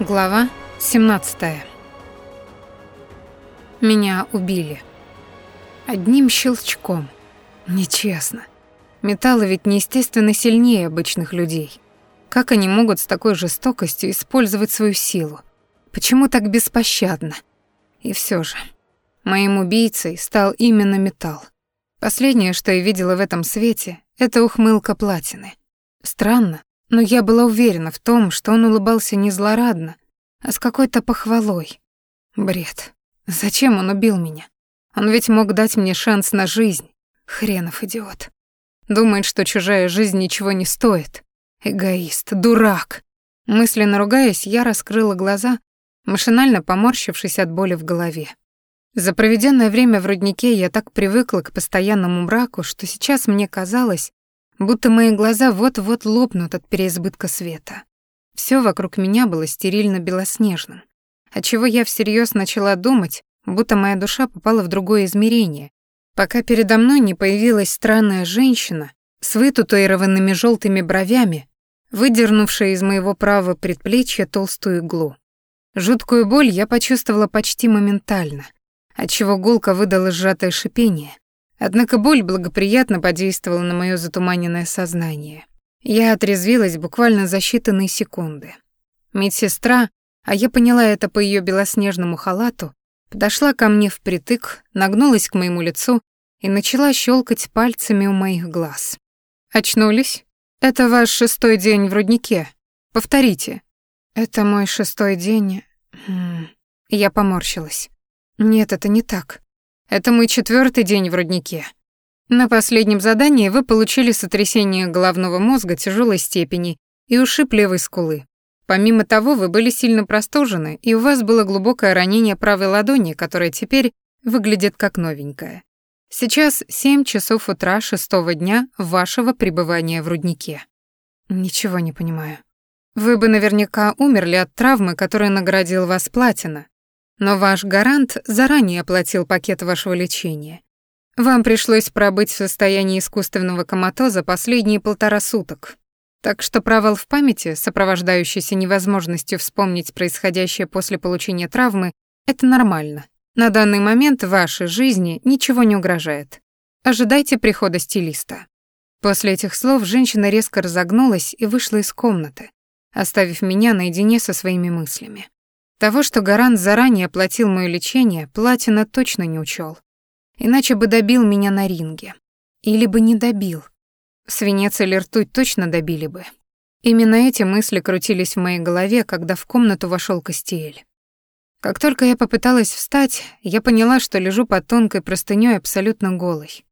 Глава 17. Меня убили. Одним щелчком. Нечестно. Металлы ведь неестественно сильнее обычных людей. Как они могут с такой жестокостью использовать свою силу? Почему так беспощадно? И все же, моим убийцей стал именно металл. Последнее, что я видела в этом свете, это ухмылка платины. Странно, но я была уверена в том, что он улыбался не злорадно, а с какой-то похвалой. Бред. Зачем он убил меня? Он ведь мог дать мне шанс на жизнь. Хренов идиот. Думает, что чужая жизнь ничего не стоит. Эгоист, дурак. Мысленно ругаясь, я раскрыла глаза, машинально поморщившись от боли в голове. За проведенное время в руднике я так привыкла к постоянному мраку, что сейчас мне казалось, будто мои глаза вот-вот лопнут от переизбытка света. Все вокруг меня было стерильно белоснежным, отчего я всерьез начала думать, будто моя душа попала в другое измерение, пока передо мной не появилась странная женщина с вытатуированными желтыми бровями, выдернувшая из моего правого предплечья толстую иглу. Жуткую боль я почувствовала почти моментально, отчего гулка выдала сжатое шипение, Однако боль благоприятно подействовала на моё затуманенное сознание. Я отрезвилась буквально за считанные секунды. Медсестра, а я поняла это по её белоснежному халату, подошла ко мне впритык, нагнулась к моему лицу и начала щелкать пальцами у моих глаз. «Очнулись? Это ваш шестой день в руднике. Повторите». «Это мой шестой день...» хм. Я поморщилась. «Нет, это не так. Это мой четвертый день в руднике. На последнем задании вы получили сотрясение головного мозга тяжелой степени и ушиб левой скулы. Помимо того, вы были сильно простужены, и у вас было глубокое ранение правой ладони, которое теперь выглядит как новенькое. Сейчас 7 часов утра шестого дня вашего пребывания в руднике. Ничего не понимаю. Вы бы наверняка умерли от травмы, которая наградил вас платина, но ваш гарант заранее оплатил пакет вашего лечения. Вам пришлось пробыть в состоянии искусственного коматоза последние полтора суток. Так что провал в памяти, сопровождающийся невозможностью вспомнить происходящее после получения травмы, это нормально. На данный момент вашей жизни ничего не угрожает. Ожидайте прихода стилиста. После этих слов женщина резко разогнулась и вышла из комнаты, оставив меня наедине со своими мыслями. Того, что гарант заранее оплатил моё лечение, Платина точно не учёл. Иначе бы добил меня на ринге. Или бы не добил. Свинец или ртуть точно добили бы. Именно эти мысли крутились в моей голове, когда в комнату вошёл Костиэль. Как только я попыталась встать, я поняла, что лежу под тонкой простынёй абсолютно голой.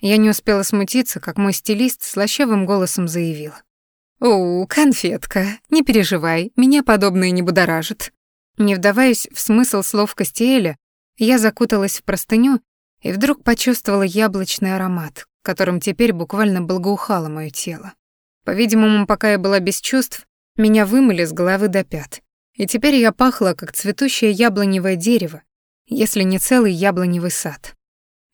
Я не успела смутиться, как мой стилист слащавым голосом заявил. «О, конфетка, не переживай, меня подобное не будоражит. Не вдаваясь в смысл слов Костиэля, я закуталась в простыню и вдруг почувствовала яблочный аромат, которым теперь буквально благоухало моё тело. По-видимому, пока я была без чувств, меня вымыли с головы до пят. И теперь я пахла, как цветущее яблоневое дерево, если не целый яблоневый сад.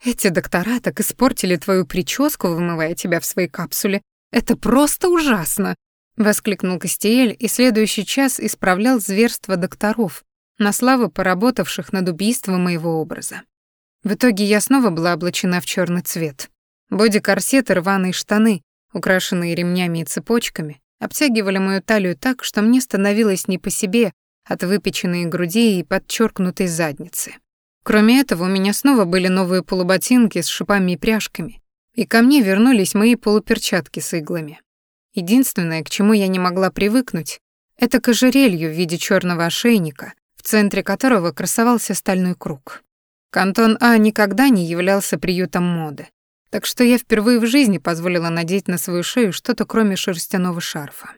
Эти доктора так испортили твою прическу, вымывая тебя в своей капсуле. Это просто ужасно воскликнул Костиэль и следующий час исправлял зверство докторов, на славу поработавших над убийством моего образа. В итоге я снова была облачена в черный цвет. Боди-корсет и рваные штаны, украшенные ремнями и цепочками, обтягивали мою талию так, что мне становилось не по себе от выпеченной груди и подчеркнутой задницы. Кроме этого, у меня снова были новые полуботинки с шипами и пряжками, и ко мне вернулись мои полуперчатки с иглами. Единственное, к чему я не могла привыкнуть, это к ожерелью в виде черного ошейника, в центре которого красовался стальной круг. Кантон А никогда не являлся приютом моды, так что я впервые в жизни позволила надеть на свою шею что-то кроме шерстяного шарфа.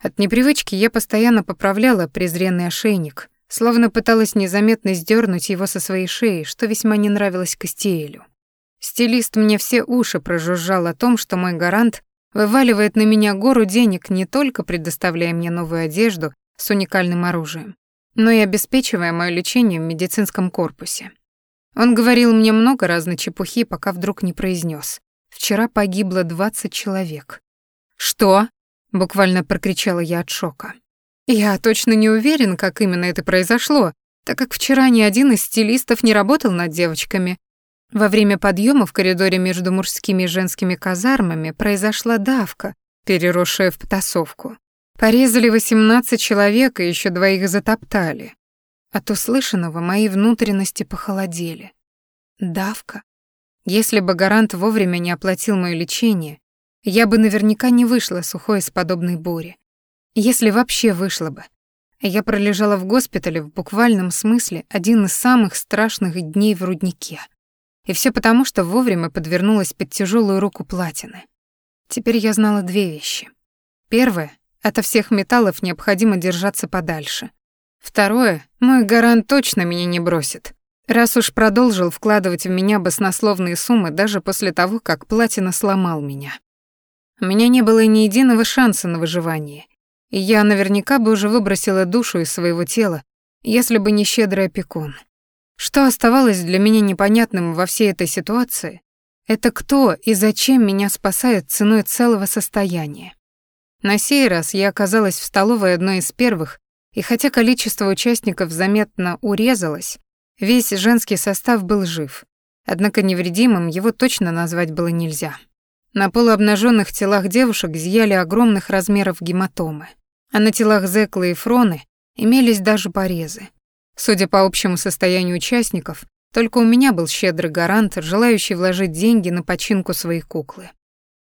От непривычки я постоянно поправляла презренный ошейник, словно пыталась незаметно сдернуть его со своей шеи, что весьма не нравилось Костиэлю. Стилист мне все уши прожужжал о том, что мой гарант вываливает на меня гору денег, не только предоставляя мне новую одежду с уникальным оружием, но и обеспечивая моё лечение в медицинском корпусе. Он говорил мне много разной чепухи, пока вдруг не произнес: «Вчера погибло 20 человек». «Что?» — буквально прокричала я от шока. Я точно не уверен, как именно это произошло, так как вчера ни один из стилистов не работал над девочками. Во время подъема в коридоре между мужскими и женскими казармами произошла давка, переросшая в потасовку. Порезали 18 человек и еще двоих затоптали. От услышанного мои внутренности похолодели. Давка. Если бы гарант вовремя не оплатил моё лечение, я бы наверняка не вышла сухой из подобной бури. Если вообще вышла бы. Я пролежала в госпитале в буквальном смысле один из самых страшных дней в руднике. И все потому, что вовремя подвернулась под тяжелую руку платины. Теперь я знала две вещи. Первое — от всех металлов необходимо держаться подальше. Второе — мой гарант точно меня не бросит. Раз уж продолжил вкладывать в меня баснословные суммы даже после того, как платина сломал меня. У меня не было ни единого шанса на выживание, и я наверняка бы уже выбросила душу из своего тела, если бы не щедрый опекун. Что оставалось для меня непонятным во всей этой ситуации, это кто и зачем меня спасает ценой целого состояния. На сей раз я оказалась в столовой одной из первых, и хотя количество участников заметно урезалось, весь женский состав был жив, однако невредимым его точно назвать было нельзя. На полуобнаженных телах девушек зияли огромных размеров гематомы, а на телах Зеклы и Фроны имелись даже порезы. Судя по общему состоянию участников, только у меня был щедрый гарант, желающий вложить деньги на починку своей куклы.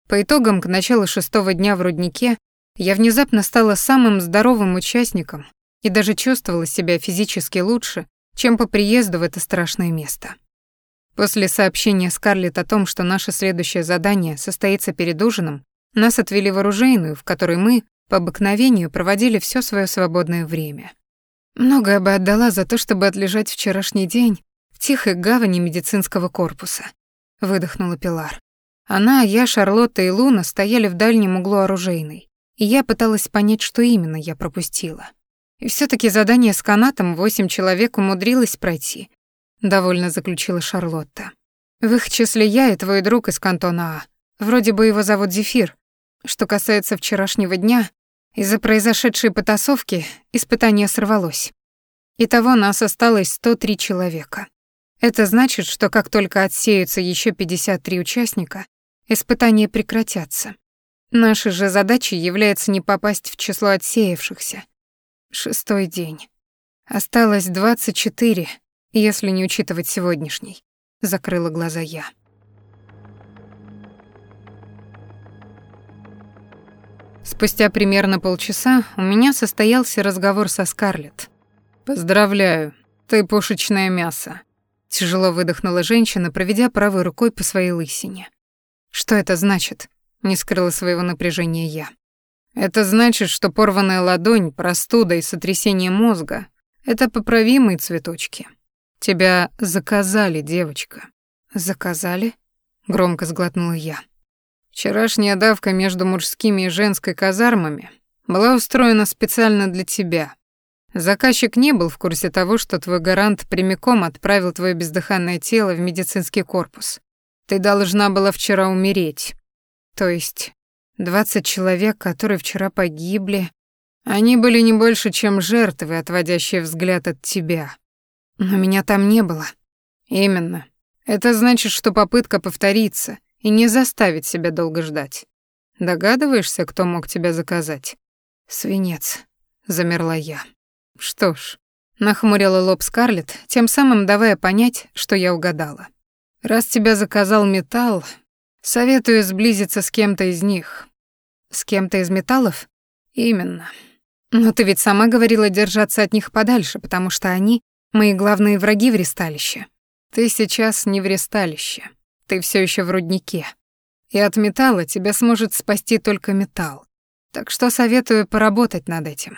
По итогам, к началу шестого дня в руднике я внезапно стала самым здоровым участником и даже чувствовала себя физически лучше, чем по приезду в это страшное место. После сообщения Скарлетт о том, что наше следующее задание состоится перед ужином, нас отвели в оружейную, в которой мы, по обыкновению, проводили все свое свободное время. Многое бы отдала за то, чтобы отлежать вчерашний день в тихой гавани медицинского корпуса, выдохнула Пилар. Она, я, Шарлотта и Луна стояли в дальнем углу оружейной, и я пыталась понять, что именно я пропустила. И все таки задание с канатом восемь человек умудрилось пройти, довольно заключила Шарлотта. В их числе я и твой друг из кантона А. Вроде бы его зовут Зефир. Что касается вчерашнего дня, из-за произошедшей потасовки испытание сорвалось. Итого нас осталось 103 человека. Это значит, что как только отсеются еще 53 участника, испытания прекратятся. Нашей же задачей является не попасть в число отсеявшихся. Шестой день. Осталось 24, если не учитывать сегодняшний, закрыла глаза я. Спустя примерно полчаса у меня состоялся разговор со Скарлетт. «Поздравляю, ты пушечное мясо», — тяжело выдохнула женщина, проведя правой рукой по своей лысине. «Что это значит?» — не скрыла своего напряжения я. «Это значит, что порванная ладонь, простуда и сотрясение мозга — это поправимые цветочки. Тебя заказали, девочка. Заказали? Громко сглотнула я. Вчерашняя давка между мужскими и женской казармами была устроена специально для тебя. Заказчик не был в курсе того, что твой гарант прямиком отправил твое бездыханное тело в медицинский корпус. Ты должна была вчера умереть. То есть двадцать человек, которые вчера погибли, они были не больше, чем жертвы, отводящие взгляд от тебя. Но меня там не было. Именно. Это значит, что попытка повторится и не заставит себя долго ждать. Догадываешься, кто мог тебя заказать? Свинец. Замерла я. Что ж, нахмурила лоб Скарлетт, тем самым давая понять, что я угадала. Раз тебя заказал металл, советую сблизиться с кем-то из них. С кем-то из металлов? Именно. Но ты ведь сама говорила держаться от них подальше, потому что они Мои главные враги в ресталище. Ты сейчас не в ресталище. Ты все еще в руднике. И от металла тебя сможет спасти только металл. Так что советую поработать над этим.